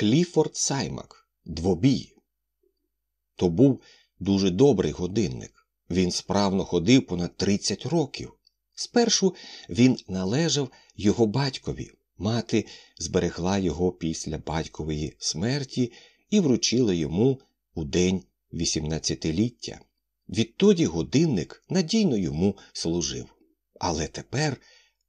Кліфорд Саймак двобій. То був дуже добрий годинник. Він справно ходив понад 30 років. Спершу він належав його батькові. Мати зберегла його після батькової смерті і вручила йому у день 18-ліття. Відтоді годинник надійно йому служив. Але тепер,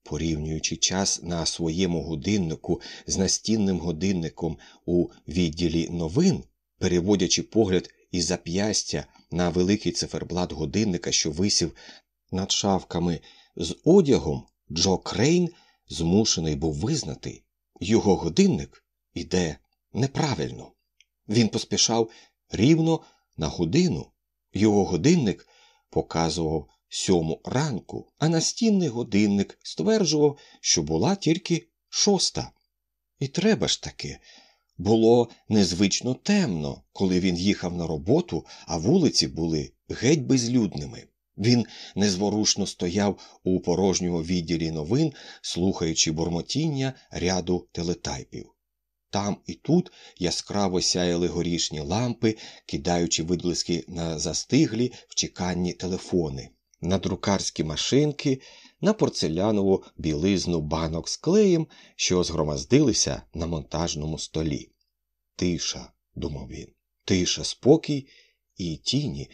порівнюючи час на своєму годиннику з настінним годинником у відділі новин, переводячи погляд із зап'ястя на великий циферблат годинника, що висів над шавками з одягом, Джо Крейн змушений був визнати, його годинник іде неправильно. Він поспішав рівно на годину. Його годинник показував сьому ранку, а настінний годинник стверджував, що була тільки шоста. І треба ж таки. Було незвично темно, коли він їхав на роботу, а вулиці були геть безлюдними. Він незворушно стояв у порожньому відділі новин, слухаючи бурмотіння ряду телетайпів. Там і тут яскраво сяяли горішні лампи, кидаючи видблиски на застиглі в чеканні телефони, на друкарські машинки, на порцелянову білизну банок з клеєм, що згромоздилися на монтажному столі. Тиша, думав він, тиша, спокій і тіні.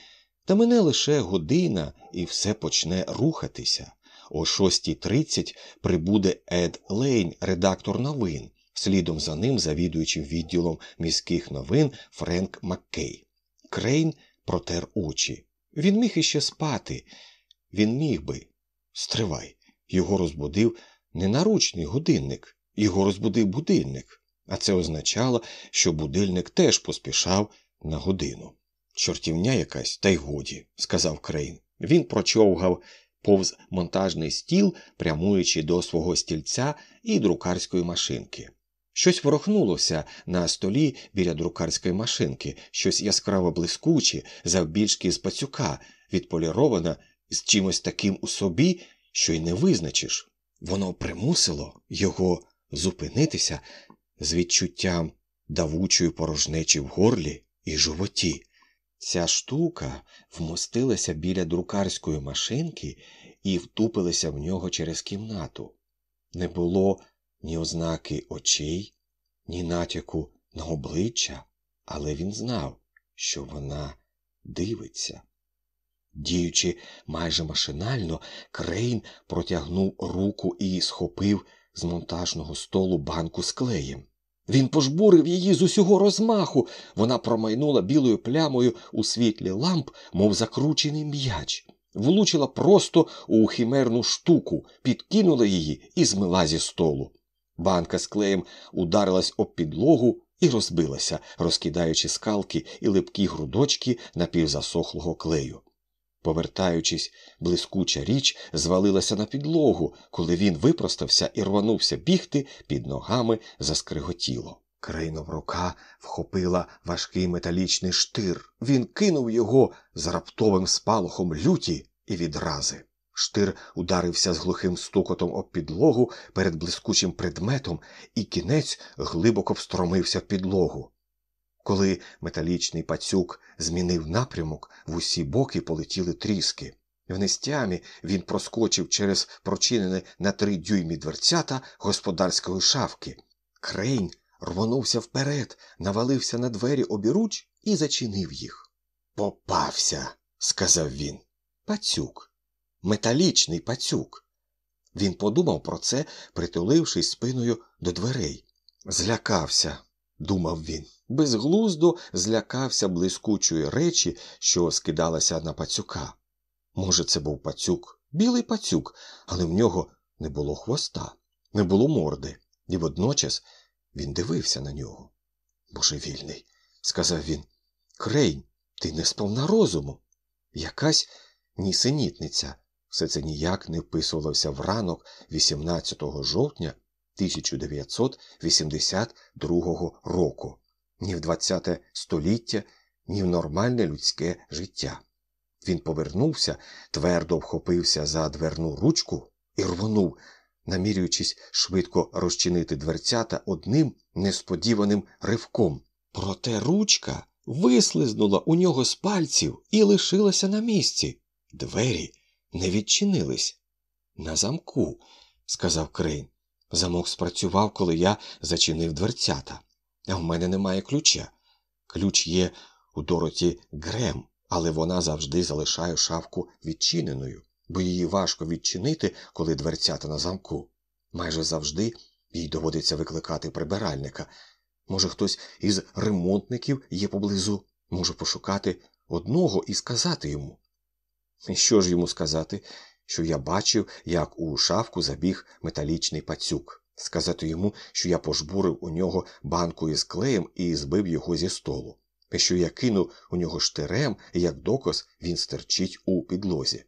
Та мене лише година, і все почне рухатися. О 6.30 прибуде Ед Лейн, редактор новин, слідом за ним завідуючим відділом міських новин Френк Маккей. Крейн протер очі. Він міг іще спати. Він міг би. Стривай. Його розбудив не наручний годинник, його розбудив будильник, а це означало, що будильник теж поспішав на годину. Чортівня якась, та й годі, сказав Крейн. Він прочовгав повз монтажний стіл, прямуючи до свого стільця і друкарської машинки. Щось ворохнулося на столі біля друкарської машинки, щось яскраво блискуче, завбільшки з пацюка, відполіроване з чимось таким у собі, що й не визначиш. Воно примусило його зупинитися з відчуттям давучої порожнечі в горлі і животі. Ця штука вмостилася біля друкарської машинки і втупилася в нього через кімнату. Не було ні ознаки очей, ні натяку на обличчя, але він знав, що вона дивиться. Діючи майже машинально, Крейн протягнув руку і схопив з монтажного столу банку з клеєм. Він пожбурив її з усього розмаху. Вона промайнула білою плямою у світлі ламп, мов закручений м'яч, влучила просто у химерну штуку, підкинула її і змила зі столу. Банка з клеєм ударилась об підлогу і розбилася, розкидаючи скалки і липкі грудочки напівзасохлого клею. Повертаючись, блискуча річ звалилася на підлогу, коли він випростався і рванувся бігти, під ногами заскриготіло. Крейнов рука вхопила важкий металічний штир. Він кинув його з раптовим спалахом люті і відрази. Штир ударився з глухим стукотом об підлогу перед блискучим предметом, і кінець глибоко встромився в підлогу. Коли металічний пацюк змінив напрямок, в усі боки полетіли тріски. В нестямі він проскочив через прочинене на три дюймі дверцята господарської шавки. Крейн рвонувся вперед, навалився на двері обіруч і зачинив їх. Попався, сказав він. Пацюк. Металічний пацюк. Він подумав про це, притулившись спиною до дверей. Злякався, думав він безглуздо злякався блискучої речі, що скидалася на пацюка. Може, це був пацюк, білий пацюк, але в нього не було хвоста, не було морди, і водночас він дивився на нього. Божевільний, сказав він. Крейн, ти не сповна розуму. Якась нісенітниця. Все це ніяк не вписувалося в ранок 18 жовтня 1982 року ні в ХХ століття, ні в нормальне людське життя. Він повернувся, твердо вхопився за дверну ручку і рвонув намірюючись швидко розчинити дверцята одним несподіваним ривком. Проте ручка вислизнула у нього з пальців і лишилася на місці. Двері не відчинились. На замку, сказав Крейн. Замок спрацював, коли я зачинив дверцята. А в мене немає ключа. Ключ є у Дороті Грем, але вона завжди залишає шавку відчиненою, бо її важко відчинити, коли дверцята на замку. Майже завжди їй доводиться викликати прибиральника. Може, хтось із ремонтників є поблизу, можу пошукати одного і сказати йому. І що ж йому сказати? Що я бачив, як у шавку забіг металічний пацюк, сказати йому, що я пожбурив у нього банку із клеєм і збив його зі столу, і що я кинув у нього штирем, і як доказ він стерчить у підлозі.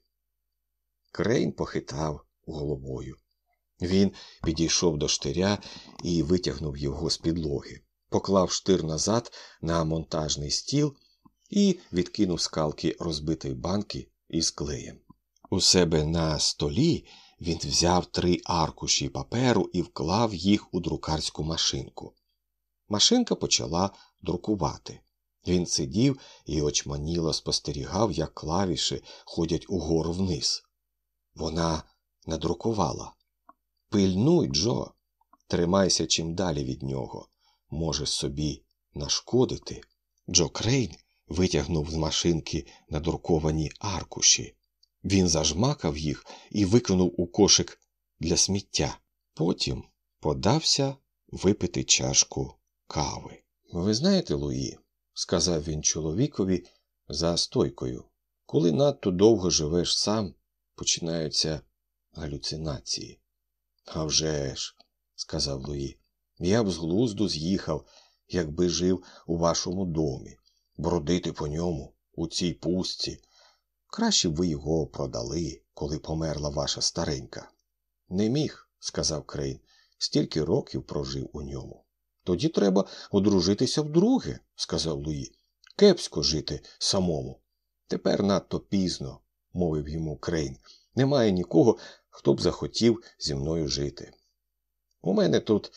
Крейн похитав головою. Він підійшов до штиря і витягнув його з підлоги, поклав штир назад на монтажний стіл і відкинув скалки розбитої банки із клеєм. У себе на столі він взяв три аркуші паперу і вклав їх у друкарську машинку. Машинка почала друкувати. Він сидів і очманіло спостерігав, як клавіші ходять угору вниз. Вона надрукувала. Пильнуй, Джо, тримайся чим далі від нього. Може собі нашкодити. Джо Крейн витягнув з машинки надруковані аркуші. Він зажмакав їх і викинув у кошик для сміття. Потім подався випити чашку кави. Ви знаєте, Луї, сказав він чоловікові за стойкою, коли надто довго живеш сам, починаються галюцинації. «А вже ж», – сказав Луї, я б з глузду з'їхав, якби жив у вашому домі, бродити по ньому у цій пустці. Краще б ви його продали, коли померла ваша старенька. Не міг, сказав Крейн, стільки років прожив у ньому. Тоді треба одружитися вдруге, сказав Луї. Кепсько жити самому. Тепер надто пізно, мовив йому Крейн. Немає нікого, хто б захотів зі мною жити. У мене тут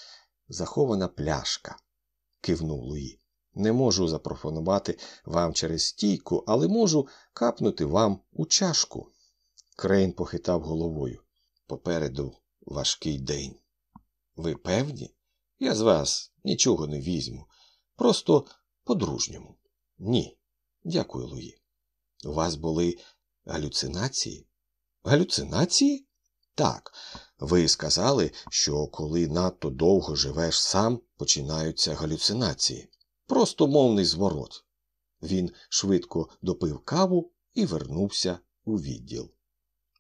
захована пляшка, кивнув Луї. Не можу запропонувати вам через стійку, але можу капнути вам у чашку. Крейн похитав головою. Попереду важкий день. Ви певні? Я з вас нічого не візьму. Просто по-дружньому. Ні. Дякую, Луї. У вас були галюцинації? Галюцинації? Так. Ви сказали, що коли надто довго живеш сам, починаються галюцинації. Просто мовний зворот. Він швидко допив каву і вернувся у відділ.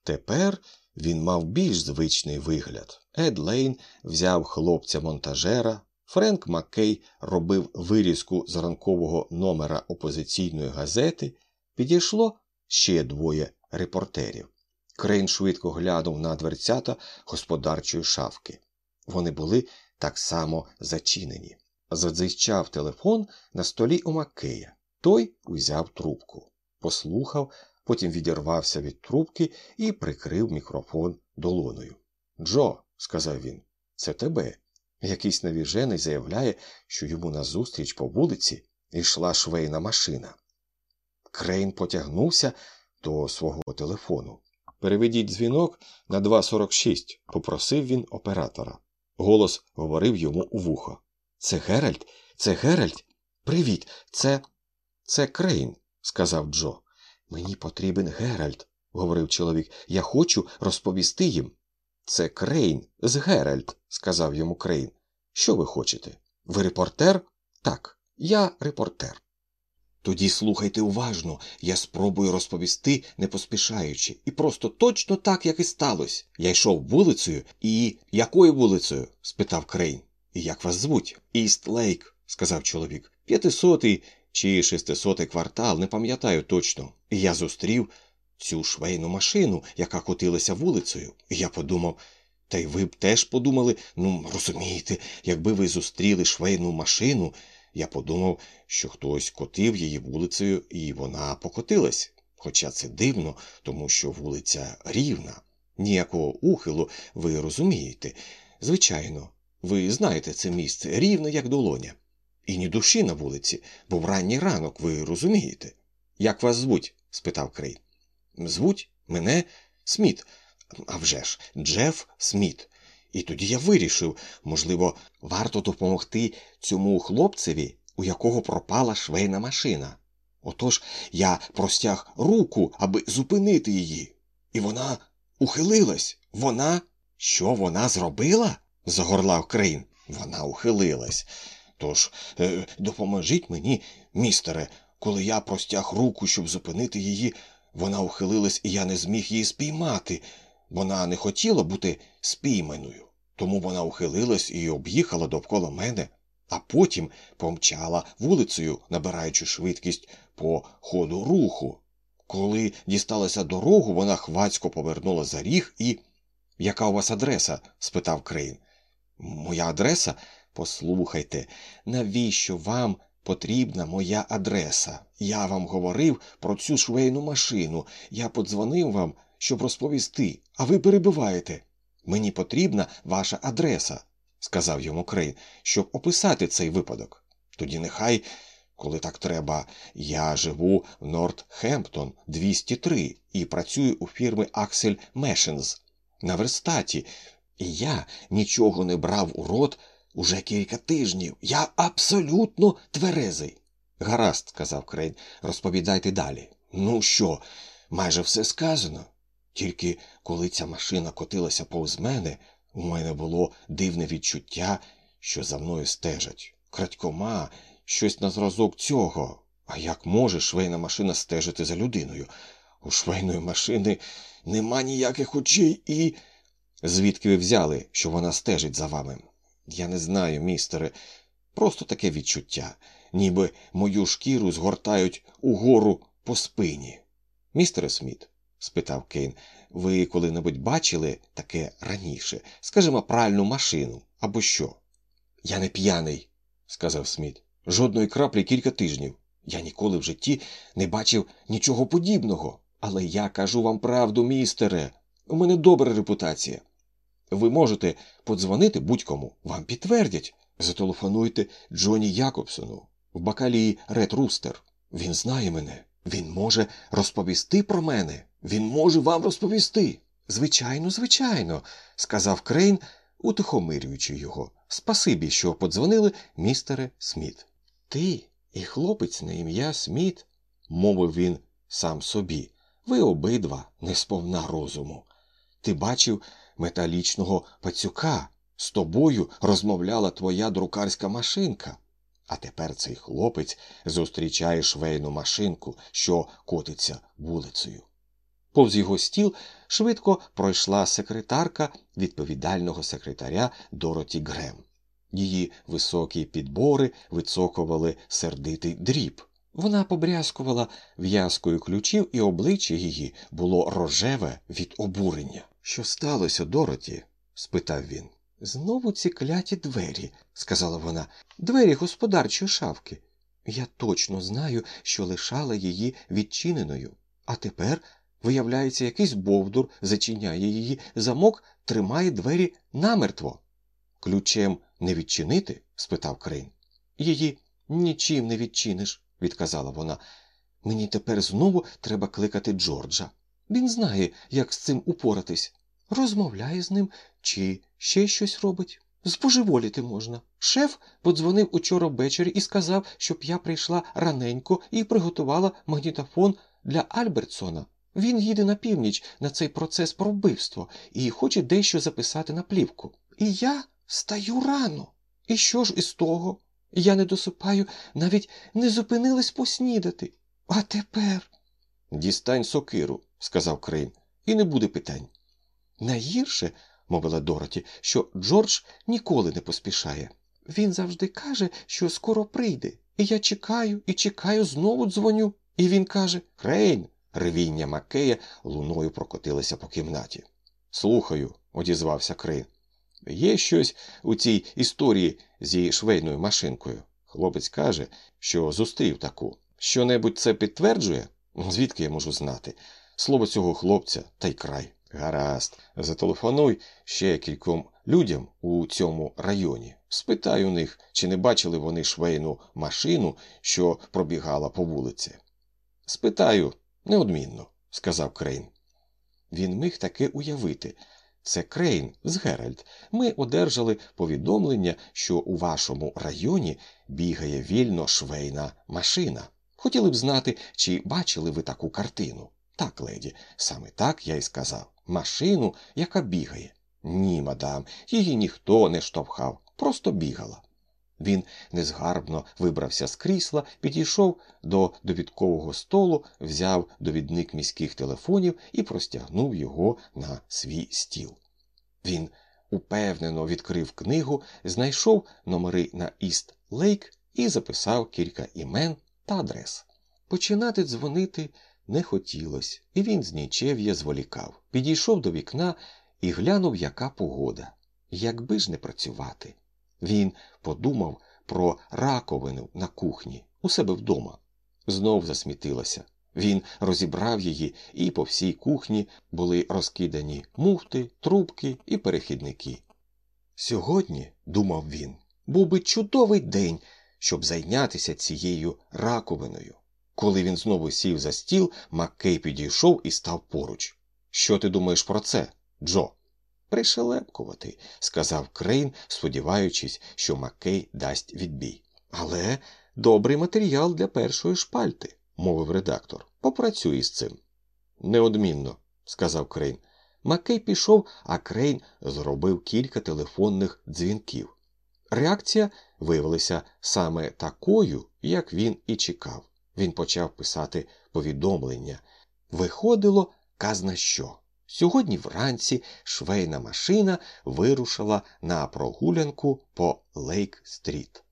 Тепер він мав більш звичний вигляд. Ед Лейн взяв хлопця монтажера, Френк Маккей робив вирізку з ранкового номера опозиційної газети, підійшло ще двоє репортерів. Крейн швидко глянув на дверцята господарчої шафки. Вони були так само зачинені. Задзищав телефон на столі у Маккея. Той узяв трубку, послухав, потім відірвався від трубки і прикрив мікрофон долоною. Джо, сказав він, це тебе. Якийсь навіжений заявляє, що йому назустріч по вулиці йшла швейна машина. Крейн потягнувся до свого телефону. Переведіть дзвінок на 2.46, попросив він оператора. Голос говорив йому у вухо. Це Геральд? Це Геральд? Привіт, це. Це Крейн, сказав Джо. Мені потрібен Геральд, говорив чоловік. Я хочу розповісти їм. Це Крейн з Геральд, сказав йому Крейн. Що ви хочете? Ви репортер? Так, я репортер. Тоді слухайте уважно, я спробую розповісти, не поспішаючи, і просто точно так, як і сталося. Я йшов вулицею і. якою вулицею? спитав Крейн. Як вас звуть? Іст Лейк, сказав чоловік. П'ятисотий чи шестисотий квартал, не пам'ятаю точно. Я зустрів цю швейну машину, яка котилася вулицею. Я подумав. Та й ви б теж подумали, ну, розумієте, якби ви зустріли швейну машину, я подумав, що хтось котив її вулицею, і вона покотилась. Хоча це дивно, тому що вулиця рівна. Ніякого ухилу, ви розумієте. Звичайно, ви знаєте це місце рівно як долоня. І ні душі на вулиці, бо в ранній ранок, ви розумієте. Як вас звуть? спитав Крейн. Звуть мене Сміт. А вже ж, Джеф Сміт. І тоді я вирішив, можливо, варто допомогти цьому хлопцеві, у якого пропала швейна машина. Отож я простяг руку, аби зупинити її. І вона ухилилась. Вона. Що вона зробила? Загорлав Крейн. Вона ухилилась. Тож е, допоможіть мені, містере, коли я простяг руку, щоб зупинити її, вона ухилилась, і я не зміг її спіймати. Вона не хотіла бути спійманою, тому вона ухилилась і об'їхала довкола мене, а потім помчала вулицею, набираючи швидкість по ходу руху. Коли дісталася дорогу, вона хвацько повернула за ріг і. Яка у вас адреса? спитав Крейн. Моя адреса? Послухайте, навіщо вам потрібна моя адреса? Я вам говорив про цю швейну машину. Я подзвонив вам, щоб розповісти, а ви перебиваєте. Мені потрібна ваша адреса, сказав йому Крейн, щоб описати цей випадок. Тоді нехай, коли так треба, я живу в Нортхемптон 203 і працюю у фірми Аксель Мешенз на верстаті, і я нічого не брав у рот уже кілька тижнів. Я абсолютно тверезий. Гаразд, сказав Крейн, розповідайте далі. Ну що, майже все сказано. Тільки коли ця машина котилася повз мене, у мене було дивне відчуття, що за мною стежать. Крадькома, щось на зразок цього. А як може швейна машина стежити за людиною? У швейної машини нема ніяких очей і. Звідки ви взяли, що вона стежить за вами? Я не знаю, містере, просто таке відчуття, ніби мою шкіру згортають угору по спині. Містере Сміт, спитав Кейн, ви коли-небудь бачили таке раніше, скажімо, пральну машину або що? Я не п'яний, сказав Сміт. Жодної краплі кілька тижнів. Я ніколи в житті не бачив нічого подібного. Але я кажу вам правду, містере. У мене добра репутація. Ви можете подзвоніть будь-кому, вам підтвердять. Зателефонуйте Джоні Якобсону в бакалії Ред Рустер. Він знає мене, він може розповісти про мене, він може вам розповісти. Звичайно, звичайно, сказав Крейн, утихомирюючи його. Спасибі, що подзвонили, містере Сміт. Ти і хлопець на ім'я Сміт, мовив він сам собі. Ви обидва не сповна розуму. Ти бачив металічного пацюка, з тобою розмовляла твоя друкарська машинка. А тепер цей хлопець зустрічає швейну машинку, що котиться вулицею. Повз його стіл швидко пройшла секретарка відповідального секретаря Дороті Грем. Її високі підбори вицокували сердитий дріб. Вона побрязкувала в'язкою ключів, і обличчя її було рожеве від обурення. Що сталося, Дороті? спитав він. Знову ці кляті двері, сказала вона, двері господарчої шавки. Я точно знаю, що лишала її відчиненою. А тепер, виявляється, якийсь бовдур зачиняє її, замок тримає двері намертво. Ключем не відчинити? спитав Крейн. Її нічим не відчиниш, відказала вона. Мені тепер знову треба кликати Джорджа. Він знає, як з цим упоратись. Розмовляє з ним чи ще щось робить. Збожеволіти можна. Шеф подзвонив учора ввечері і сказав, щоб я прийшла раненько і приготувала магнітофон для Альбертсона. Він їде на північ на цей процес про вбивство і хоче дещо записати на плівку. І я стаю рано. І що ж із того? Я не досипаю, навіть не зупинилась поснідати. А тепер. Дістань сокиру, сказав Крейн, і не буде питань. Найгірше, мовила Дороті, що Джордж ніколи не поспішає. Він завжди каже, що скоро прийде, і я чекаю і чекаю, знову дзвоню. І він каже Крейн. Ревіння Макея луною прокотилося по кімнаті. Слухаю, одізвався Крейн. Є щось у цій історії зі швейною машинкою. Хлопець каже, що зустрів таку. Що небудь це підтверджує? Звідки я можу знати? Слово цього хлопця та й край. Гаразд, зателефонуй ще кільком людям у цьому районі. Спитай у них, чи не бачили вони швейну машину, що пробігала по вулиці. Спитаю, неодмінно, сказав Крейн. Він міг таки уявити. Це Крейн з Геральд. Ми одержали повідомлення, що у вашому районі бігає вільно швейна машина. Хотіли б знати, чи бачили ви таку картину. Так, леді, саме так я й сказав. Машину, яка бігає. Ні, мадам, її ніхто не штовхав, просто бігала. Він незгарбно вибрався з крісла, підійшов до довідкового столу, взяв довідник міських телефонів і простягнув його на свій стіл. Він упевнено відкрив книгу, знайшов номери на Іст Лейк і записав кілька імен та адрес. Починати дзвонити не хотілося, і він з нічев'я зволікав. Підійшов до вікна і глянув, яка погода. Якби ж не працювати. Він подумав про раковину на кухні у себе вдома. Знов засмітилася. Він розібрав її, і по всій кухні були розкидані муфти, трубки і перехідники. Сьогодні, думав він, був би чудовий день, щоб зайнятися цією раковиною. Коли він знову сів за стіл, Маккей підійшов і став поруч. Що ти думаєш про це, Джо? Пришелепкувате, сказав Крейн, сподіваючись, що Маккей дасть відбій. Але добрий матеріал для першої шпальти, мовив редактор. Попрацюй з цим. Неодмінно, сказав Крейн. Маккей пішов, а Крейн зробив кілька телефонних дзвінків. Реакція виявилася саме такою, як він і чекав. Він почав писати повідомлення. Виходило казна що. Сьогодні вранці швейна машина вирушила на прогулянку по Лейк-стріт.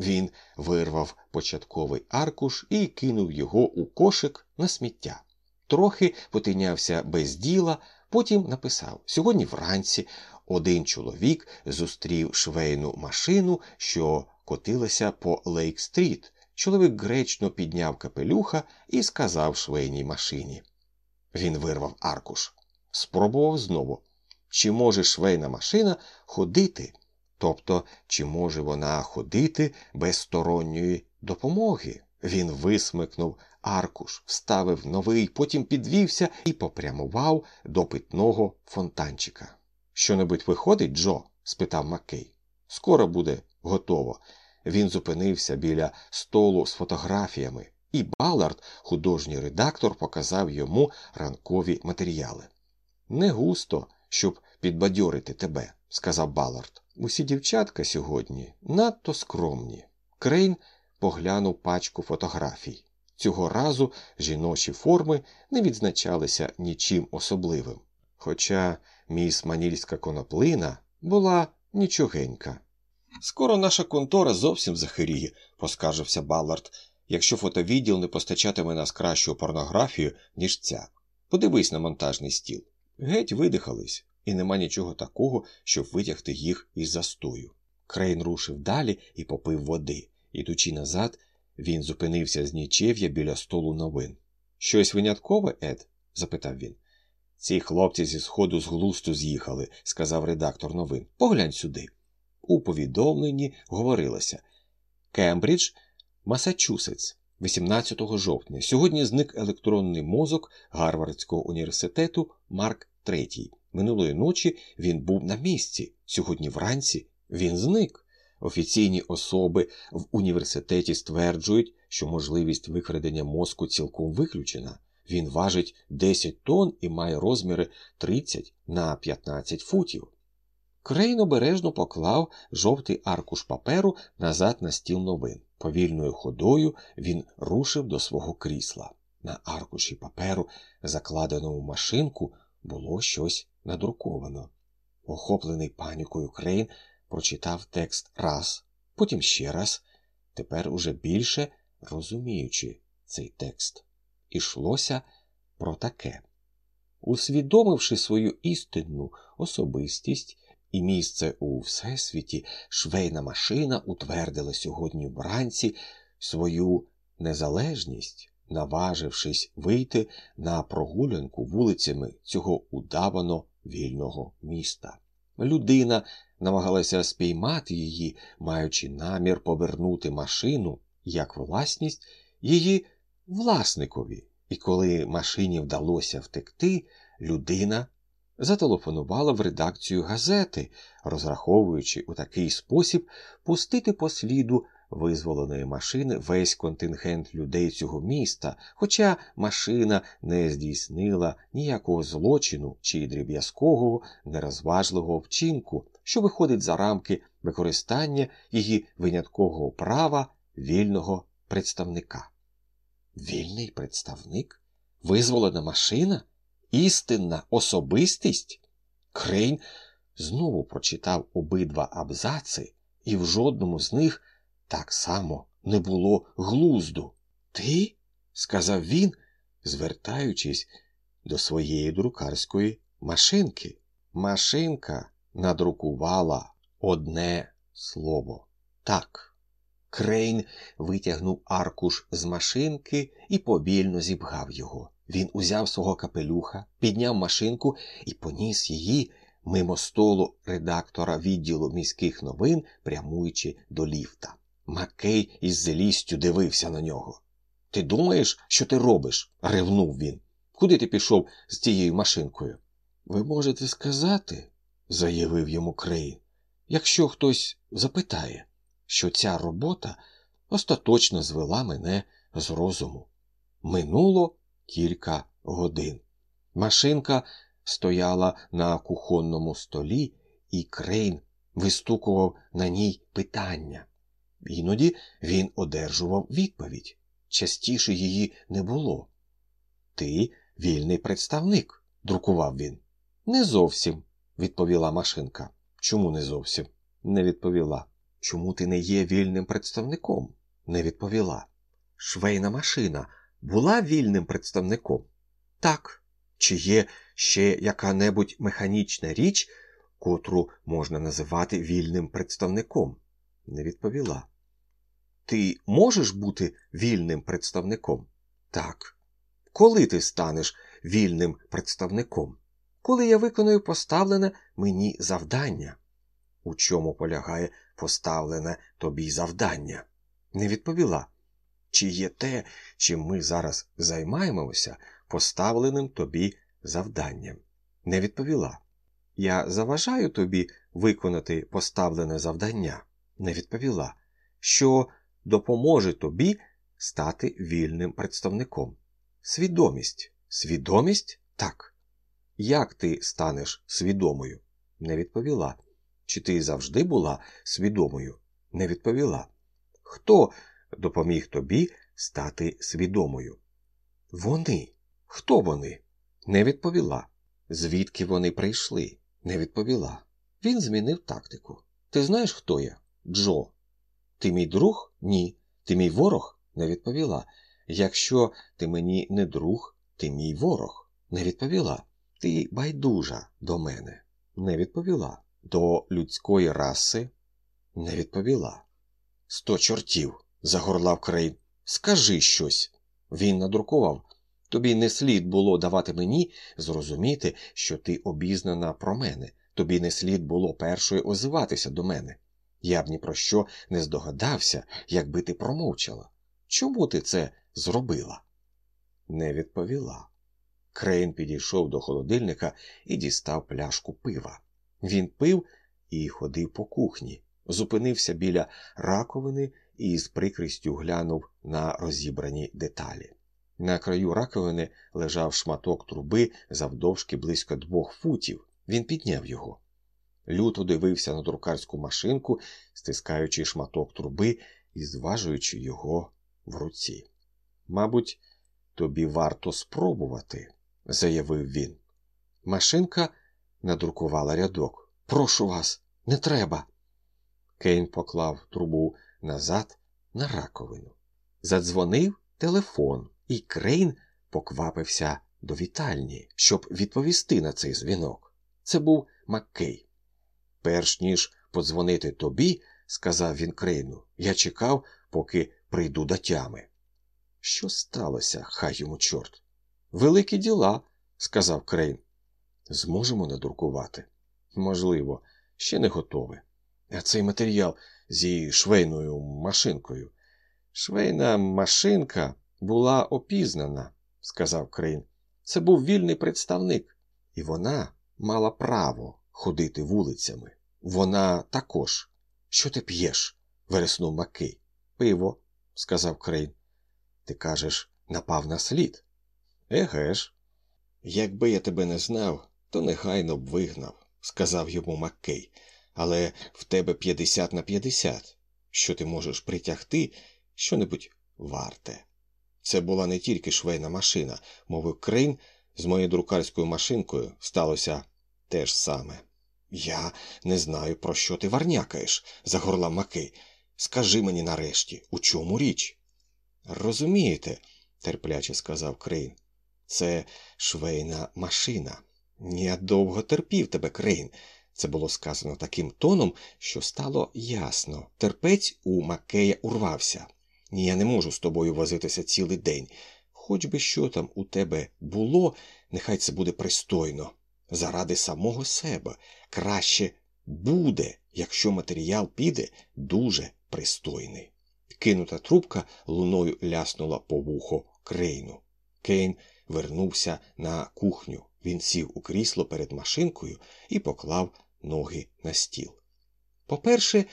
Він вирвав початковий аркуш і кинув його у кошик на сміття. Трохи потинявся без діла, потім написав Сьогодні вранці один чоловік зустрів швейну машину, що котилася по Лейк-стріт. Чоловік гречно підняв капелюха і сказав швейній машині. Він вирвав аркуш. Спробував знову. Чи може швейна машина ходити? Тобто, чи може вона ходити без сторонньої допомоги? Він висмикнув аркуш, вставив новий, потім підвівся і попрямував до питного фонтанчика. Що небудь виходить, Джо? спитав Маккей. Скоро буде готово. Він зупинився біля столу з фотографіями, і Балард, художній редактор, показав йому ранкові матеріали. Не густо, щоб підбадьорити тебе, сказав Балард. Усі дівчатка сьогодні надто скромні. Крейн поглянув пачку фотографій. Цього разу жіночі форми не відзначалися нічим особливим. Хоча міс манільська коноплина була нічогенька. Скоро наша контора зовсім захиріє, поскаржився Баллард, якщо фотовідділ не постачатиме нас кращу порнографію, ніж ця. Подивись на монтажний стіл. Геть видихались, і нема нічого такого, щоб витягти їх із застою. Крейн рушив далі і попив води. Ідучи назад, він зупинився з нічев'я біля столу новин. Щось виняткове, Ед? запитав він. Ці хлопці зі сходу з глусту з'їхали, сказав редактор новин. Поглянь сюди. У повідомленні говорилося Кембридж, Масачусетс, 18 жовтня. Сьогодні зник електронний мозок Гарвардського університету Марк III. Минулої ночі він був на місці. Сьогодні вранці він зник. Офіційні особи в університеті стверджують, що можливість викрадення мозку цілком виключена. Він важить 10 тонн і має розміри 30 на 15 футів. Крейн обережно поклав жовтий аркуш паперу назад на стіл новин. Повільною ходою він рушив до свого крісла. На аркуші паперу, закладеному в машинку, було щось надруковано. Охоплений панікою Крейн прочитав текст раз, потім ще раз, тепер уже більше розуміючи цей текст. Ішлося про таке. Усвідомивши свою істинну особистість і місце у всесвіті, швейна машина утвердила сьогодні вранці свою незалежність наважившись вийти на прогулянку вулицями цього удавано вільного міста. Людина намагалася спіймати її, маючи намір повернути машину як власність її власникові. І коли машині вдалося втекти, людина зателефонувала в редакцію газети, розраховуючи у такий спосіб пустити по сліду визволеної машини весь контингент людей цього міста, хоча машина не здійснила ніякого злочину чи дріб'язкового нерозважливого вчинку, що виходить за рамки використання її виняткового права вільного представника. Вільний представник? Визволена машина? Істинна особистість? Крейн знову прочитав обидва абзаци, і в жодному з них так само не було глузду. Ти? сказав він, звертаючись до своєї друкарської машинки. Машинка надрукувала одне слово. Так. Крейн витягнув аркуш з машинки і повільно зібгав його. Він узяв свого капелюха, підняв машинку і поніс її мимо столу редактора відділу міських новин, прямуючи до ліфта. Маккей із злістю дивився на нього. Ти думаєш, що ти робиш? ревнув він. Куди ти пішов з тією машинкою? Ви можете сказати, заявив йому Крейн, якщо хтось запитає, що ця робота остаточно звела мене з розуму. Минуло кілька годин. Машинка стояла на кухонному столі, і Крейн вистукував на ній питання. Іноді він одержував відповідь. Частіше її не було. Ти вільний представник, друкував він. Не зовсім, відповіла машинка. Чому не зовсім? Не відповіла. Чому ти не є вільним представником? Не відповіла. Швейна машина була вільним представником? Так. Чи є ще яка-небудь механічна річ, котру можна називати вільним представником? Не відповіла. Ти можеш бути вільним представником? Так. Коли ти станеш вільним представником? Коли я виконую поставлене мені завдання? У чому полягає поставлене тобі завдання? Не відповіла. Чи є те, чим ми зараз займаємося, поставленим тобі завданням? Не відповіла. Я заважаю тобі виконати поставлене завдання? Не відповіла. Що допоможе тобі стати вільним представником? Свідомість. Свідомість? Так. Як ти станеш свідомою? Не відповіла. Чи ти завжди була свідомою? Не відповіла. Хто допоміг тобі стати свідомою? Вони. Хто вони? Не відповіла. Звідки вони прийшли? Не відповіла. Він змінив тактику. Ти знаєш, хто я? Джо. Ти мій друг? Ні. Ти мій ворог? Не відповіла. Якщо ти мені не друг, ти мій ворог. Не відповіла. Ти байдужа до мене. Не відповіла. До людської раси? Не відповіла. Сто чортів. Загорлав Крейн. Скажи щось. Він надрукував. Тобі не слід було давати мені зрозуміти, що ти обізнана про мене. Тобі не слід було першою озиватися до мене. Я б ні про що не здогадався, якби ти промовчала. Чому ти це зробила? Не відповіла. Крейн підійшов до холодильника і дістав пляшку пива. Він пив і ходив по кухні, зупинився біля раковини і з прикрістю глянув на розібрані деталі. На краю раковини лежав шматок труби завдовжки близько двох футів. Він підняв його. Люто дивився на друкарську машинку, стискаючи шматок труби і зважуючи його в руці. Мабуть, тобі варто спробувати, заявив він. Машинка надрукувала рядок. Прошу вас, не треба. Крейн поклав трубу назад на раковину. Задзвонив телефон, і Крейн поквапився до вітальні, щоб відповісти на цей дзвінок. Це був Маккей. Перш ніж подзвонити тобі, сказав він Крейну, я чекав, поки прийду до тями. Що сталося, хай йому чорт? Великі діла, сказав Крейн. Зможемо надрукувати? Можливо, ще не готове. А цей матеріал зі швейною машинкою. Швейна машинка була опізнана, сказав Крейн. Це був вільний представник, і вона мала право ходити вулицями. Вона також. Що ти п'єш? вереснув Маккей. Пиво, сказав Крейн. Ти кажеш, напав на слід. Еге ж. Якби я тебе не знав, то негайно б вигнав, сказав йому Маккей. Але в тебе 50 на 50. Що ти можеш притягти що-небудь варте. Це була не тільки швейна машина, мовив Крейн, з моєю друкарською машинкою сталося те ж саме. Я не знаю, про що ти варнякаєш, загорлав Макей. Скажи мені нарешті, у чому річ? Розумієте, терпляче сказав Крейн. Це швейна машина. Я довго терпів тебе, Крейн. Це було сказано таким тоном, що стало ясно. Терпець у Макея урвався. Я не можу з тобою возитися цілий день. Хоч би що там у тебе було, нехай це буде пристойно. Заради самого себе краще буде, якщо матеріал піде дуже пристойний. Кинута трубка луною ляснула по вухо крейну. Кейн вернувся на кухню. Він сів у крісло перед машинкою і поклав ноги на стіл. По-перше,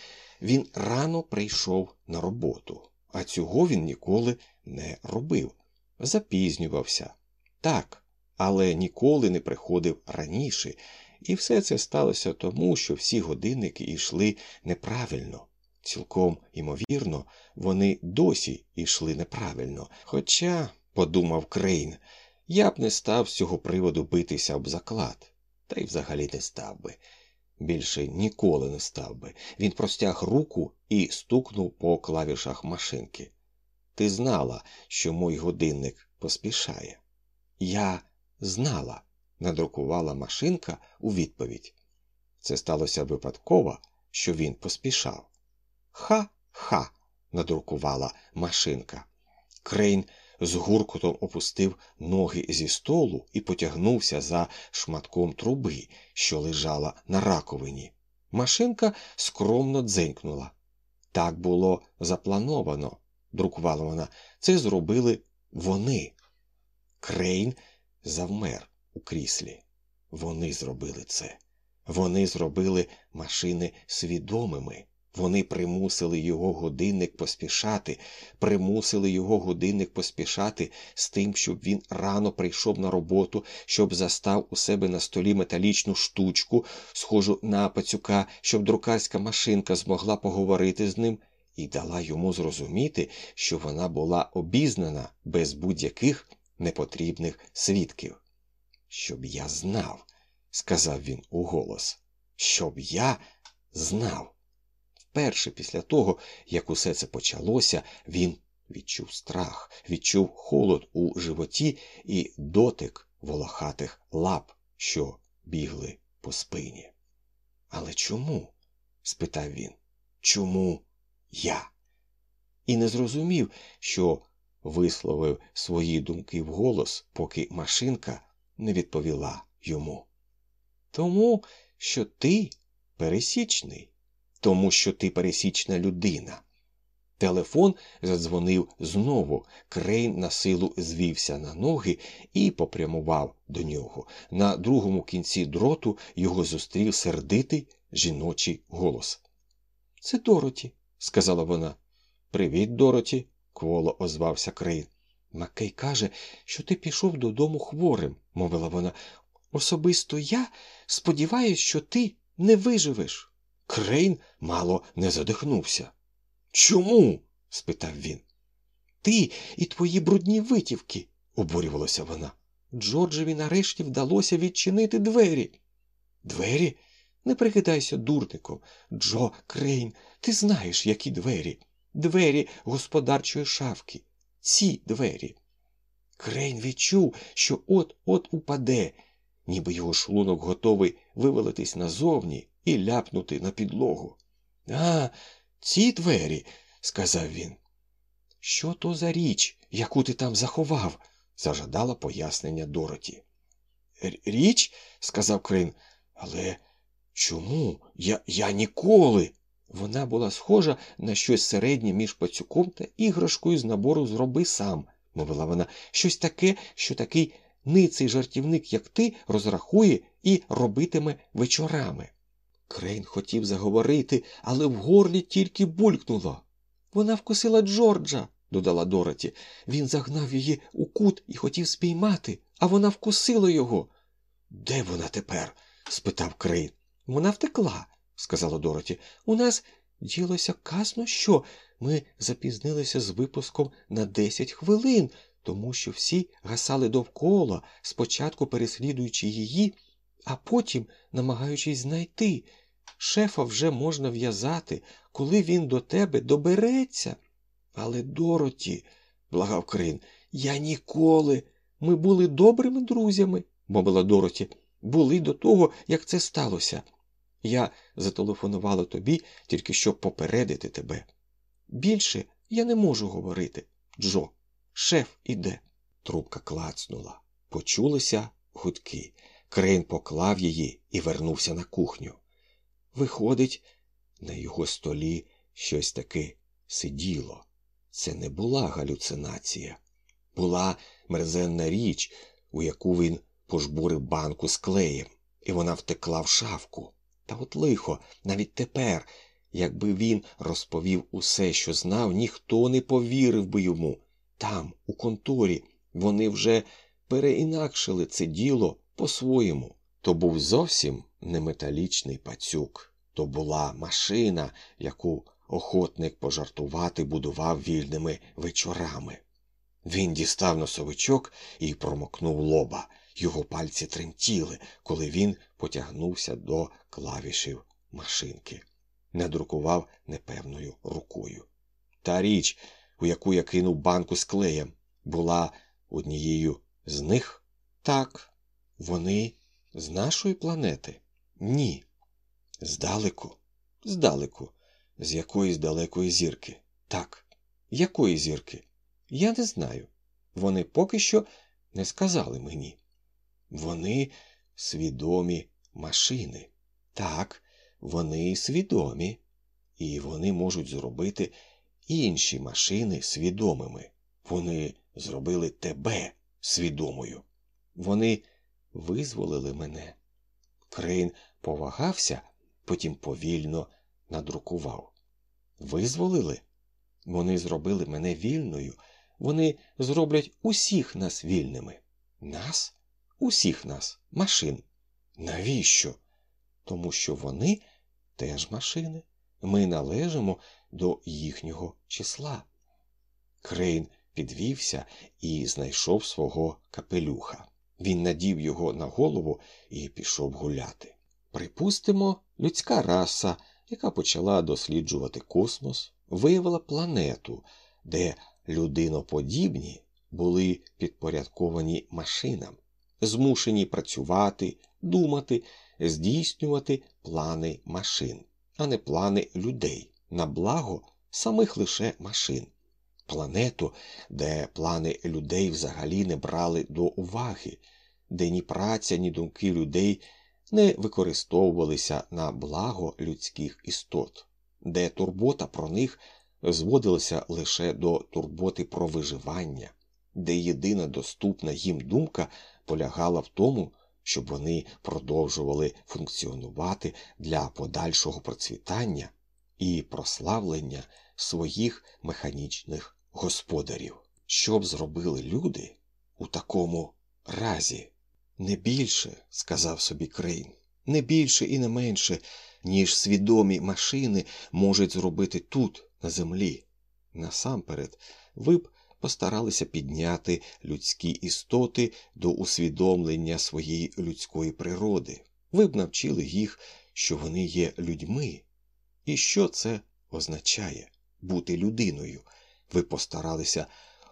він рано прийшов на роботу, а цього він ніколи не робив. Запізнювався. Так, але ніколи не приходив раніше, і все це сталося тому, що всі годинники йшли неправильно. Цілком імовірно, вони досі йшли неправильно. Хоча, подумав Крейн, я б не став з цього приводу битися об заклад, та й взагалі не став би. Більше ніколи не став би. Він простяг руку і стукнув по клавішах машинки. Ти знала, що мій годинник поспішає. Я знала, надрукувала машинка у відповідь. Це сталося випадково, що він поспішав. Ха-ха, надрукувала машинка. Крейн з гуркотом опустив ноги зі столу і потягнувся за шматком труби, що лежала на раковині. Машинка скромно дзенькнула. Так було заплановано, друкувала вона. Це зробили вони. Крейн завмер у кріслі. Вони зробили це. Вони зробили машини свідомими. Вони примусили його годинник поспішати, примусили його годинник поспішати з тим, щоб він рано прийшов на роботу, щоб застав у себе на столі металічну штучку, схожу на пацюка, щоб друкарська машинка змогла поговорити з ним, і дала йому зрозуміти, що вона була обізнана без будь-яких непотрібних свідків. Щоб я знав, сказав він уголос, щоб я знав. Вперше після того, як усе це почалося, він відчув страх, відчув холод у животі і дотик волохатих лап, що бігли по спині. Але чому? спитав він. Чому я? І не зрозумів, що висловив свої думки вголос, поки машинка не відповіла йому. Тому що ти пересічний тому що ти пересічна людина. Телефон задзвонив знову. Крейн на силу звівся на ноги і попрямував до нього. На другому кінці дроту його зустрів сердитий жіночий голос. Це Дороті, сказала вона. Привіт, Дороті, кволо озвався Крейн. Маккей каже, що ти пішов додому хворим, мовила вона. Особисто я сподіваюся, що ти не виживеш. Крейн мало не задихнувся. Чому? спитав він. Ти і твої брудні витівки, обурювалася вона. Джорджеві нарешті вдалося відчинити двері. Двері? Не прикидайся дурником. Джо Крейн, ти знаєш, які двері. Двері господарчої шафки. Ці двері. Крейн відчув, що от-от упаде, ніби його шлунок готовий вивалитись назовні і ляпнути на підлогу. А, ці двері, сказав він. Що то за річ, яку ти там заховав? зажадала пояснення Дороті. Річ? сказав Крейн. Але чому? Я я ніколи. Вона була схожа на щось середнє між пацюком та іграшкою з набору зроби сам, мовила вона, щось таке, що такий ниций жартівник, як ти, розрахує і робитиме вечорами. Крейн хотів заговорити, але в горлі тільки булькнуло. Вона вкусила Джорджа, додала Дороті. Він загнав її у кут і хотів спіймати, а вона вкусила його. Де вона тепер? спитав Крейн. Вона втекла, сказала Дороті. У нас ділося казно що. Ми запізнилися з випуском на десять хвилин, тому що всі гасали довкола, спочатку переслідуючи її, а потім намагаючись знайти. Шефа вже можна в'язати, коли він до тебе добереться. Але, Дороті, благав Крин, я ніколи. Ми були добрими друзями, мовила Дороті, були до того, як це сталося. Я зателефонувала тобі тільки щоб попередити тебе. Більше я не можу говорити. Джо, шеф іде. Трубка клацнула. Почулися гудки. Крейн поклав її і вернувся на кухню. Виходить, на його столі щось таки сиділо. Це не була галюцинація, була мерзенна річ, у яку він пожбурив банку з клеєм, і вона втекла в шавку. Та от лихо, навіть тепер, якби він розповів усе, що знав, ніхто не повірив би йому. Там, у конторі, вони вже переінакшили це діло по-своєму. То був зовсім не металічний пацюк, то була машина, яку охотник пожартувати будував вільними вечорами. Він дістав носовичок і промокнув лоба. Його пальці тремтіли, коли він потягнувся до клавішів машинки, надрукував непевною рукою. Та річ, у яку я кинув банку з клеєм, була однією з них? Так, вони з нашої планети? Ні. Здалеку, здалеку, з якоїсь далекої зірки. Так, якої зірки? Я не знаю. Вони поки що не сказали мені. Вони свідомі машини. Так, вони свідомі, і вони можуть зробити інші машини свідомими. Вони зробили тебе свідомою. Вони визволили мене. Крейн повагався, потім повільно надрукував. Визволили? Вони зробили мене вільною. Вони зроблять усіх нас вільними. Нас? Усіх нас, машин. Навіщо? Тому що вони теж машини. Ми належимо до їхнього числа. Крейн підвівся і знайшов свого капелюха. Він надів його на голову і пішов гуляти. Припустимо, людська раса, яка почала досліджувати космос, виявила планету, де людиноподібні були підпорядковані машинам, змушені працювати, думати, здійснювати плани машин, а не плани людей на благо самих лише машин. Планету, де плани людей взагалі не брали до уваги, де ні праця, ні думки людей не використовувалися на благо людських істот, де турбота про них зводилася лише до турботи про виживання, де єдина доступна їм думка полягала в тому, щоб вони продовжували функціонувати для подальшого процвітання і прославлення своїх механічних господарів. Що б зробили люди у такому разі? Не більше, сказав собі Крейн, не більше і не менше, ніж свідомі машини можуть зробити тут, на землі. Насамперед, ви б постаралися підняти людські істоти до усвідомлення своєї людської природи. Ви б навчили їх, що вони є людьми. І що це означає бути людиною? Ви постаралися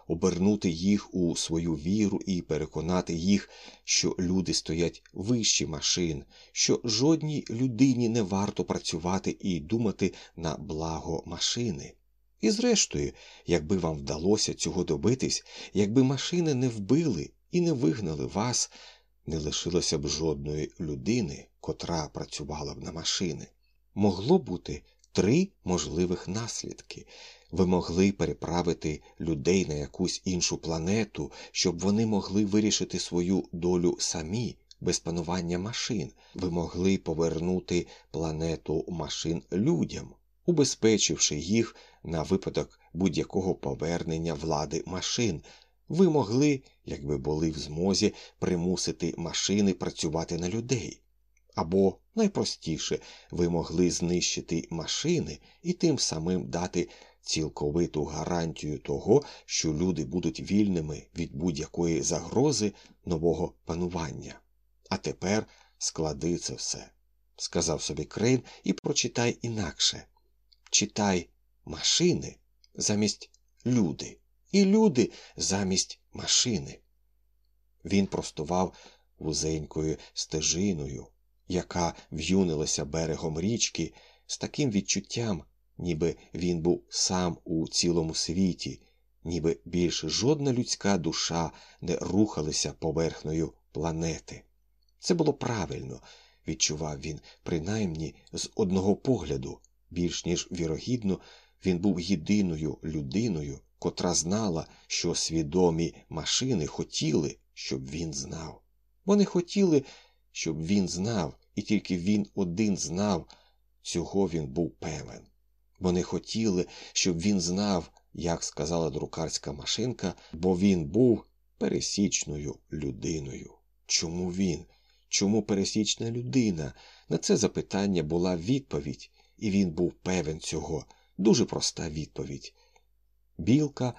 обернути їх у свою віру і переконати їх, що люди стоять вищі машин, що жодній людині не варто працювати і думати на благо машини. І зрештою, якби вам вдалося цього добитись, якби машини не вбили і не вигнали вас, не лишилося б жодної людини, котра працювала б на машини. Могло бути три можливих наслідки. Ви могли переправити людей на якусь іншу планету, щоб вони могли вирішити свою долю самі, без панування машин. Ви могли повернути планету машин людям, убезпечивши їх на випадок будь-якого повернення влади машин. Ви могли, якби були в змозі, примусити машини працювати на людей. Або, найпростіше, ви могли знищити машини і тим самим дати цілковиту гарантію того, що люди будуть вільними від будь-якої загрози нового панування. А тепер склади це все, сказав собі Крейн, і прочитай інакше читай машини замість люди, і люди замість машини. Він простував вузенькою стежиною, яка в'юнилася берегом річки, з таким відчуттям, ніби він був сам у цілому світі, ніби більше жодна людська душа не рухалася поверхнею планети. Це було правильно, відчував він, принаймні з одного погляду, більш ніж вірогідно, він був єдиною людиною, котра знала, що свідомі машини хотіли, щоб він знав. Вони хотіли, щоб він знав, і тільки він один знав, цього він був певен. Вони хотіли, щоб він знав, як сказала друкарська машинка, бо він був пересічною людиною. Чому він? Чому пересічна людина? На це запитання була відповідь, і він був певен цього. Дуже проста відповідь. Білка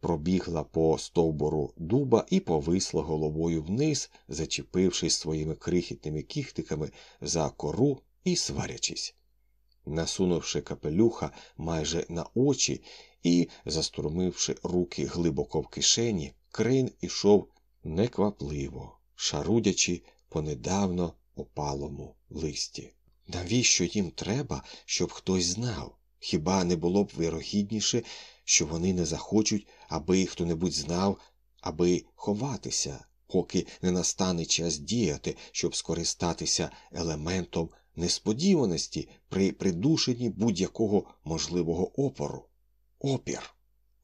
пробігла по стовбуру дуба і повисла головою вниз, зачепившись своїми крихітними кіхтиками за кору і сварячись. Насунувши капелюха майже на очі і застурмивши руки глибоко в кишені, крин ішов неквапливо, шарудячи по недавно опалому листі. Навіщо їм треба, щоб хтось знав? Хіба не було б вирогідніше, що вони не захочуть, аби хто небудь знав, аби ховатися, поки не настане час діяти, щоб скористатися елементом несподіваності при придушенні будь-якого можливого опору? Опір.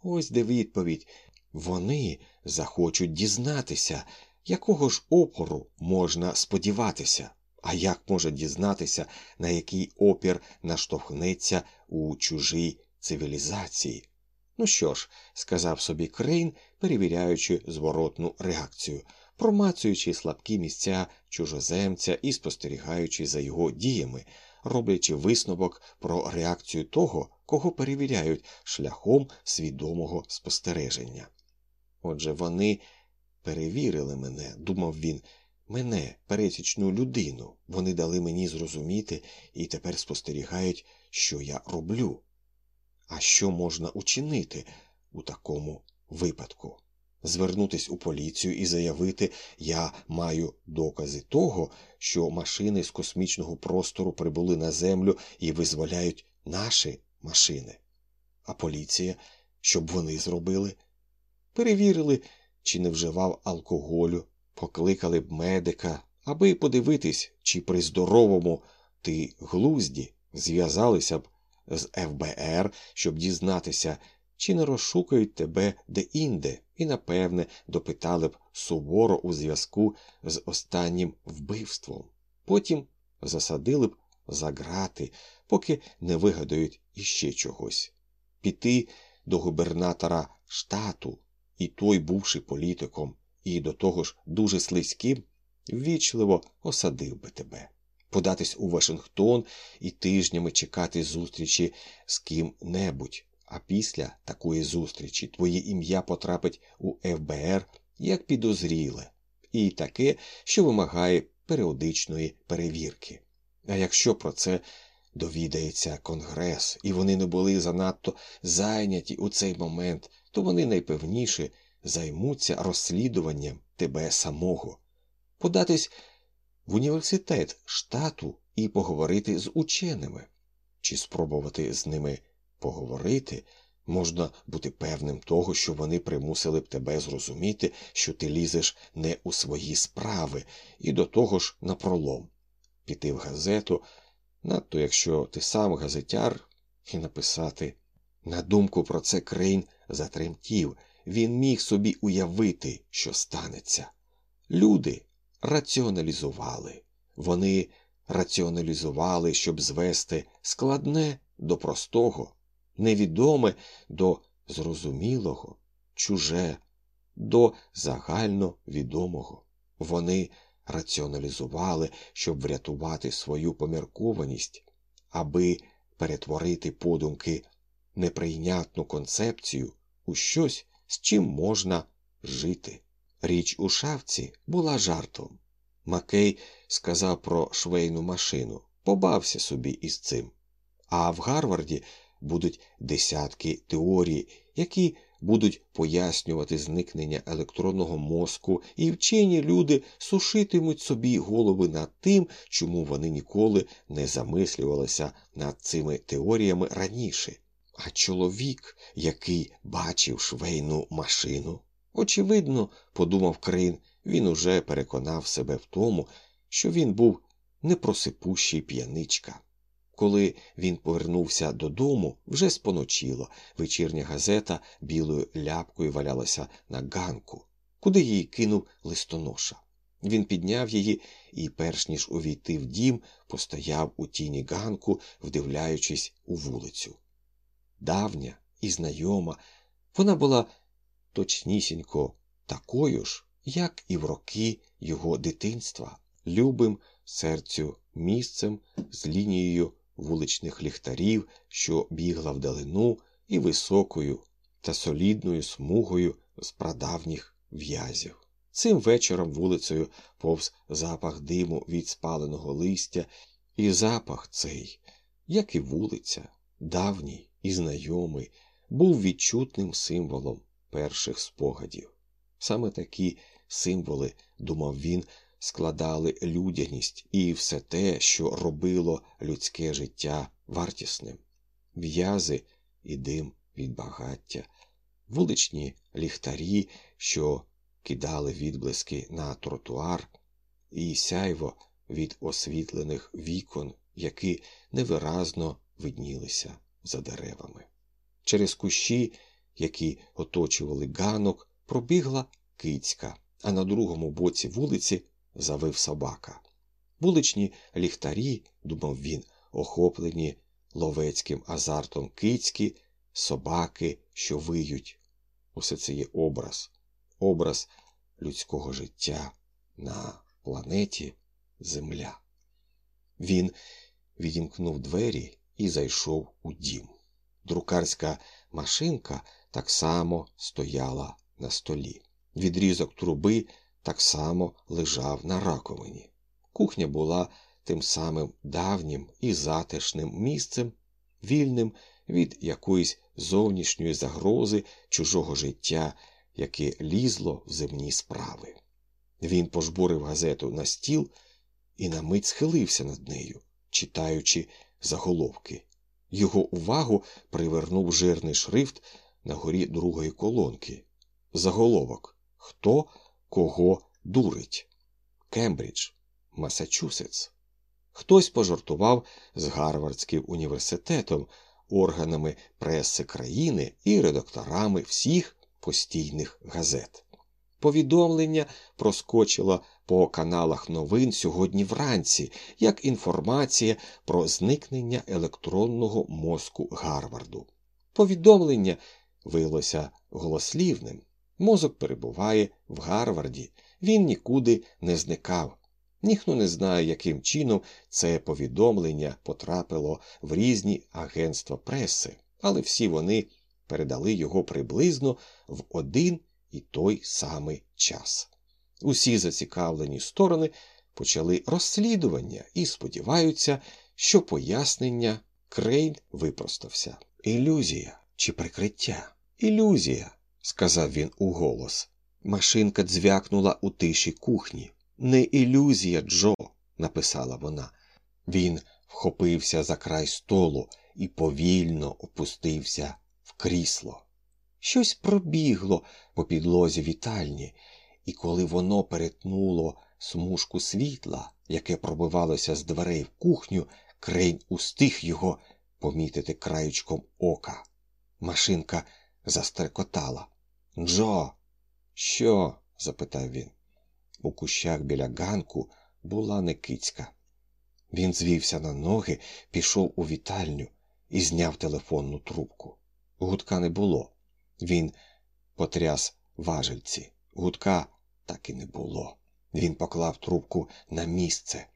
Ось де відповідь. Вони захочуть дізнатися, якого ж опору можна сподіватися. А як може дізнатися, на який опір наштовхнеться у чужій цивілізації? Ну що ж, сказав собі Крейн, перевіряючи зворотну реакцію, промацуючи слабкі місця чужоземця і спостерігаючи за його діями, роблячи висновок про реакцію того, кого перевіряють шляхом свідомого спостереження. Отже, вони перевірили мене, думав він. Мене, пересічну людину, вони дали мені зрозуміти і тепер спостерігають, що я роблю. А що можна учинити у такому випадку? Звернутись у поліцію і заявити, я маю докази того, що машини з космічного простору прибули на землю і визволяють наші машини. А поліція, щоб вони зробили? Перевірили, чи не вживав алкоголю покликали б медика, аби подивитись, чи при здоровому ти глузді зв'язалися б з ФБР, щоб дізнатися, чи не розшукають тебе де-інде, і, напевне, допитали б суворо у зв'язку з останнім вбивством. Потім засадили б за грати, поки не вигадають іще чогось. Піти до губернатора штату, і той, бувши політиком, і до того ж дуже слизьким, ввічливо осадив би тебе, податись у Вашингтон і тижнями чекати зустрічі з ким-небудь, а після такої зустрічі твоє ім'я потрапить у ФБР як підозріле, і таке, що вимагає періодичної перевірки. А якщо про це довідається Конгрес, і вони не були занадто зайняті у цей момент, то вони найпевніше займуться розслідуванням тебе самого, податись в університет штату і поговорити з ученими, чи спробувати з ними поговорити, Можна бути певним того, що вони примусили б тебе зрозуміти, що ти лізеш не у свої справи, і до того ж напролом. Піти в газету, надто якщо ти сам газетяр, і написати. На думку про це Крейн затремтів, він міг собі уявити, що станеться. Люди раціоналізували, вони раціоналізували, щоб звести складне до простого, невідоме до зрозумілого, чуже, до загальновідомого. Вони раціоналізували, щоб врятувати свою поміркованість, аби перетворити подумки неприйнятну концепцію у щось, з чим можна жити. Річ у шавці була жартом. Макей сказав про швейну машину, побався собі із цим. А в Гарварді будуть десятки теорій, які будуть пояснювати зникнення електронного мозку, і вчені люди сушитимуть собі голови над тим, чому вони ніколи не замислювалися над цими теоріями раніше. А чоловік, який бачив швейну машину, очевидно, подумав Крин, він уже переконав себе в тому, що він був непросипущий п'яничка. Коли він повернувся додому, вже споночило, вечірня газета білою ляпкою валялася на ганку, куди її кинув листоноша. Він підняв її і, перш ніж увійти в дім, постояв у тіні ганку, вдивляючись у вулицю. Давня і знайома, вона була точнісінько такою ж, як і в роки його дитинства, любим серцю місцем з лінією вуличних ліхтарів, що бігла вдалину, і високою та солідною смугою з прадавніх в'язів. Цим вечором вулицею повз запах диму від спаленого листя, і запах цей, як і вулиця, давній і знайомий, був відчутним символом перших спогадів. Саме такі символи, думав він, складали людяність і все те, що робило людське життя вартісним, в'язи і дим від багаття, вуличні ліхтарі, що кидали відблиски на тротуар, і сяйво від освітлених вікон, які невиразно виднілися за деревами. Через кущі, які оточували ганок, пробігла кицька, а на другому боці вулиці завив собака. Вуличні ліхтарі, думав він, охоплені ловецьким азартом кицькі, собаки, що виють. Усе це є образ, образ людського життя на планеті Земля. Він відімкнув двері і зайшов у дім. Друкарська машинка так само стояла на столі. Відрізок труби так само лежав на раковині. Кухня була тим самим давнім і затишним місцем, вільним від якоїсь зовнішньої загрози чужого життя, яке лізло в земні справи. Він пожбурив газету на стіл і на мить схилився над нею, читаючи заголовки. Його увагу привернув жирний шрифт на горі другої колонки. Заголовок Хто кого дурить? Кембридж, Масачусетс. Хтось пожартував з Гарвардським університетом, органами преси країни і редакторами всіх постійних газет. Повідомлення проскочило по каналах новин сьогодні вранці, як інформація про зникнення електронного мозку Гарварду. Повідомлення виявилося голослівним. Мозок перебуває в Гарварді, він нікуди не зникав. Ніхто не знає, яким чином це повідомлення потрапило в різні агентства преси, але всі вони передали його приблизно в один і той самий час. Усі зацікавлені сторони почали розслідування і сподіваються, що пояснення Крейн випростався. Ілюзія чи прикриття? Ілюзія, сказав він уголос. Машинка дзвякнула у тиші кухні. Не ілюзія, Джо, написала вона. Він вхопився за край столу і повільно опустився в крісло. Щось пробігло по підлозі вітальні, і коли воно перетнуло смужку світла, яке пробивалося з дверей в кухню, крень устиг його помітити краючком ока. Машинка застеркотала. Джо, що? запитав він. У кущах біля ганку була Никицька. Він звівся на ноги, пішов у вітальню і зняв телефонну трубку. Гудка не було. Він потряс важельці. Гудка так і не було. Він поклав трубку на місце.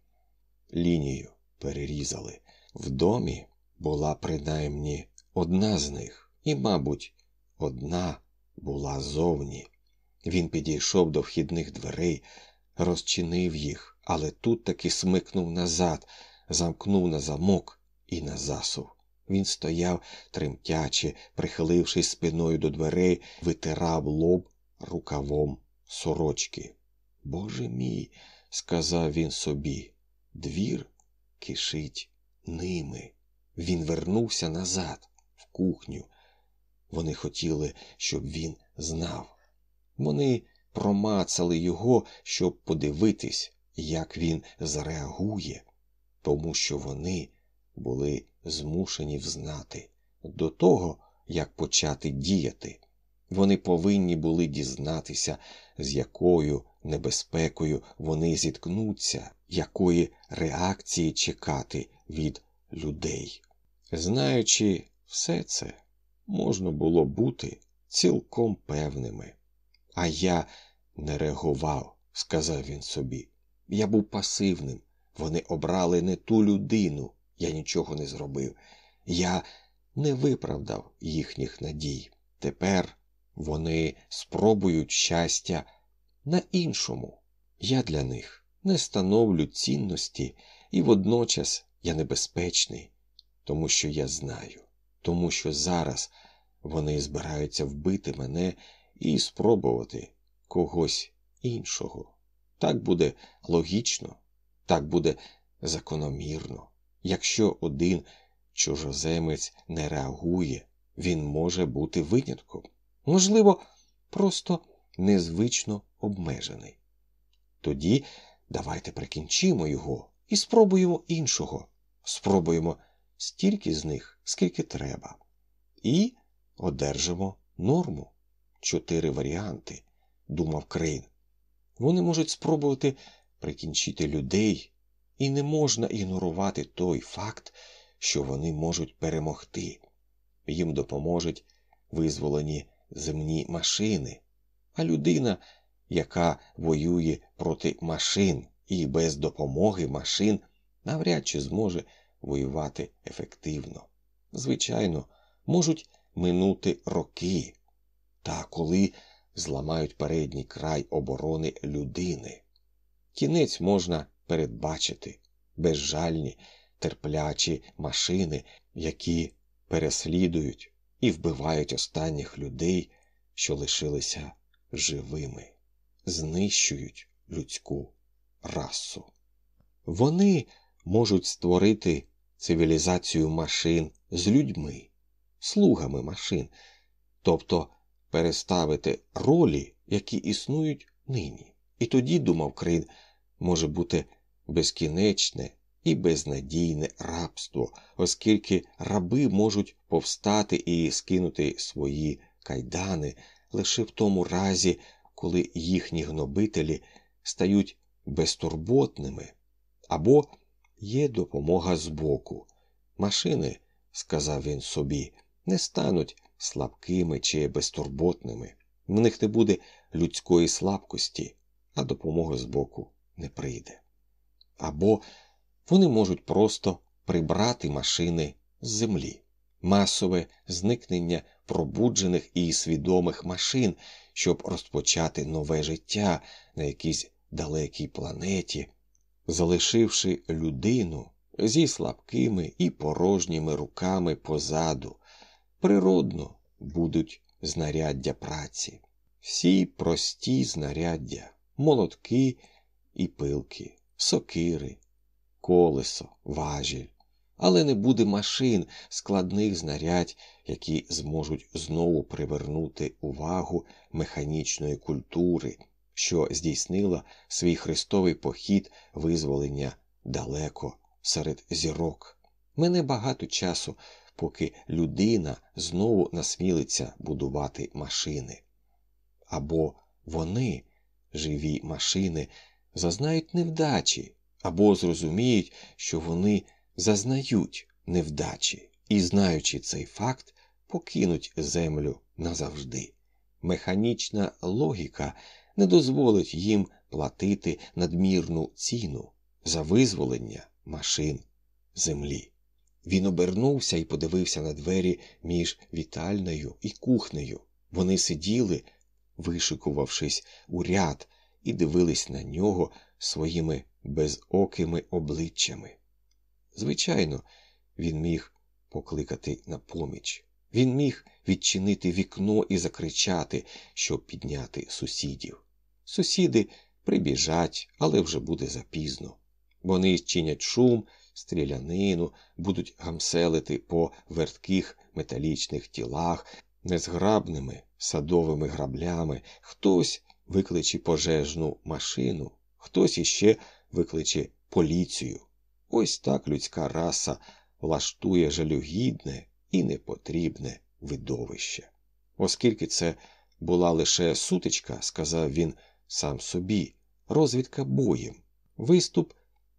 Лінію перерізали. В домі була принаймні одна з них, і, мабуть, одна була зовні. Він підійшов до вхідних дверей, розчинив їх, але тут таки смикнув назад, замкнув на замок і на засув. Він стояв тремтячи, прихилившись спиною до дверей, витирав лоб рукавом сорочки. Боже мій, сказав він собі, двір кишить ними. Він вернувся назад, в кухню. Вони хотіли, щоб він знав. Вони промацали його, щоб подивитись, як він зреагує, тому що вони були змушені взнати до того, як почати діяти. Вони повинні були дізнатися, з якою небезпекою вони зіткнуться, якої реакції чекати від людей. Знаючи все це, можна було бути цілком певними. А я не реагував, сказав він собі. Я був пасивним. Вони обрали не ту людину, я нічого не зробив. Я не виправдав їхніх надій. Тепер вони спробують щастя на іншому. Я для них не становлю цінності, і водночас я небезпечний, тому що я знаю, тому що зараз вони збираються вбити мене і спробувати когось іншого. Так буде логічно, так буде закономірно. Якщо один чужоземець не реагує, він може бути винятком. Можливо, просто незвично обмежений. Тоді давайте прикінчимо його і спробуємо іншого. Спробуємо стільки з них, скільки треба, і одержимо норму. Чотири варіанти, думав Крейн. Вони можуть спробувати прикінчити людей, і не можна ігнорувати той факт, що вони можуть перемогти. Їм допоможуть визволені земні машини, а людина, яка воює проти машин і без допомоги машин, навряд чи зможе воювати ефективно. Звичайно, можуть минути роки, та коли зламають передній край оборони людини. Кінець можна передбачити безжальні, терплячі машини, які переслідують і вбивають останніх людей, що лишилися живими, знищують людську расу. Вони можуть створити цивілізацію машин з людьми, слугами машин, тобто переставити ролі, які існують нині. І тоді, думав Крин, може бути безкінечне і безнадійне рабство, оскільки раби можуть повстати і скинути свої кайдани лише в тому разі, коли їхні гнобителі стають безтурботними, або є допомога збоку. Машини, сказав він собі, не стануть слабкими чи безтурботними. В них не буде людської слабкості, а допомога збоку не прийде. Або вони можуть просто прибрати машини з землі, масове зникнення пробуджених і свідомих машин, щоб розпочати нове життя на якійсь далекій планеті, залишивши людину зі слабкими і порожніми руками позаду, природно будуть знаряддя праці, всі прості знаряддя, молотки і пилки, сокири, колесо, важіль, але не буде машин, складних знарядь, які зможуть знову привернути увагу механічної культури, що здійснила свій хрестовий похід визволення далеко серед зірок. Мене багато часу, поки людина знову насмілиться будувати машини. Або вони, живі машини, зазнають невдачі, або зрозуміють, що вони зазнають невдачі і, знаючи цей факт, покинуть землю назавжди. Механічна логіка не дозволить їм платити надмірну ціну за визволення машин землі. Він обернувся і подивився на двері між вітальною і кухнею. Вони сиділи, вишикувавшись у ряд, і дивились на нього своїми безокими обличчями. Звичайно, він міг покликати на поміч. Він міг відчинити вікно і закричати, щоб підняти сусідів. Сусіди прибіжать, але вже буде запізно. Вони чинять шум, стрілянину, будуть гамселити по вертких металічних тілах, незграбними садовими граблями, хтось викличе пожежну машину, хтось іще викличе поліцію. Ось так людська раса влаштує жалюгідне і непотрібне видовище. Оскільки це була лише сутичка, сказав він сам собі, розвідка боєм, виступ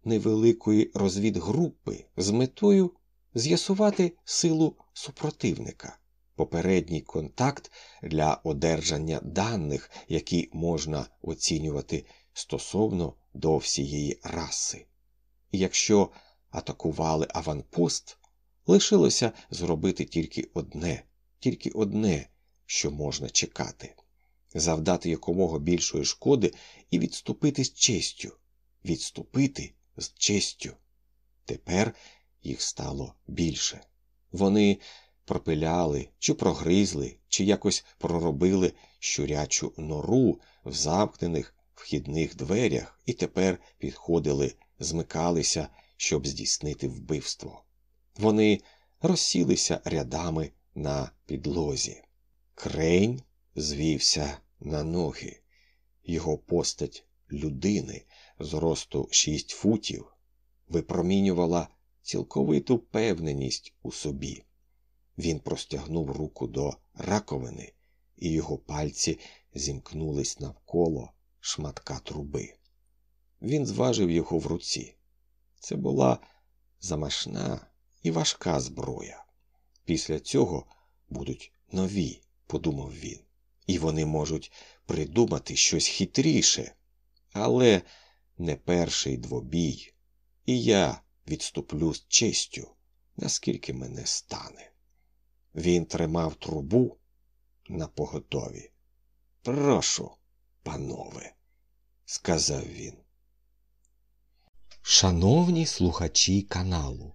невеликої розвідгрупи з метою з'ясувати силу супротивника, попередній контакт для одержання даних, які можна оцінювати стосовно до всієї раси. І якщо атакували аванпост, лишилося зробити тільки одне, тільки одне, що можна чекати завдати якомога більшої шкоди і відступити з честю, відступити з честю. Тепер їх стало більше. Вони пропиляли, чи прогризли, чи якось проробили щурячу нору в замкнених вхідних дверях і тепер підходили, змикалися, щоб здійснити вбивство. Вони розсілися рядами на підлозі. Крейн звівся на ноги, його постать людини зросту шість футів випромінювала цілковиту певненість у собі. Він простягнув руку до раковини, і його пальці зімкнулись навколо шматка труби. Він зважив його в руці. Це була замашна і важка зброя. Після цього будуть нові, подумав він, і вони можуть придумати щось хитріше, але не перший двобій, і я відступлю з честю, наскільки мене стане. Він тримав трубу на поготові. Прошу, панове, сказав він. Шановні слухачі каналу,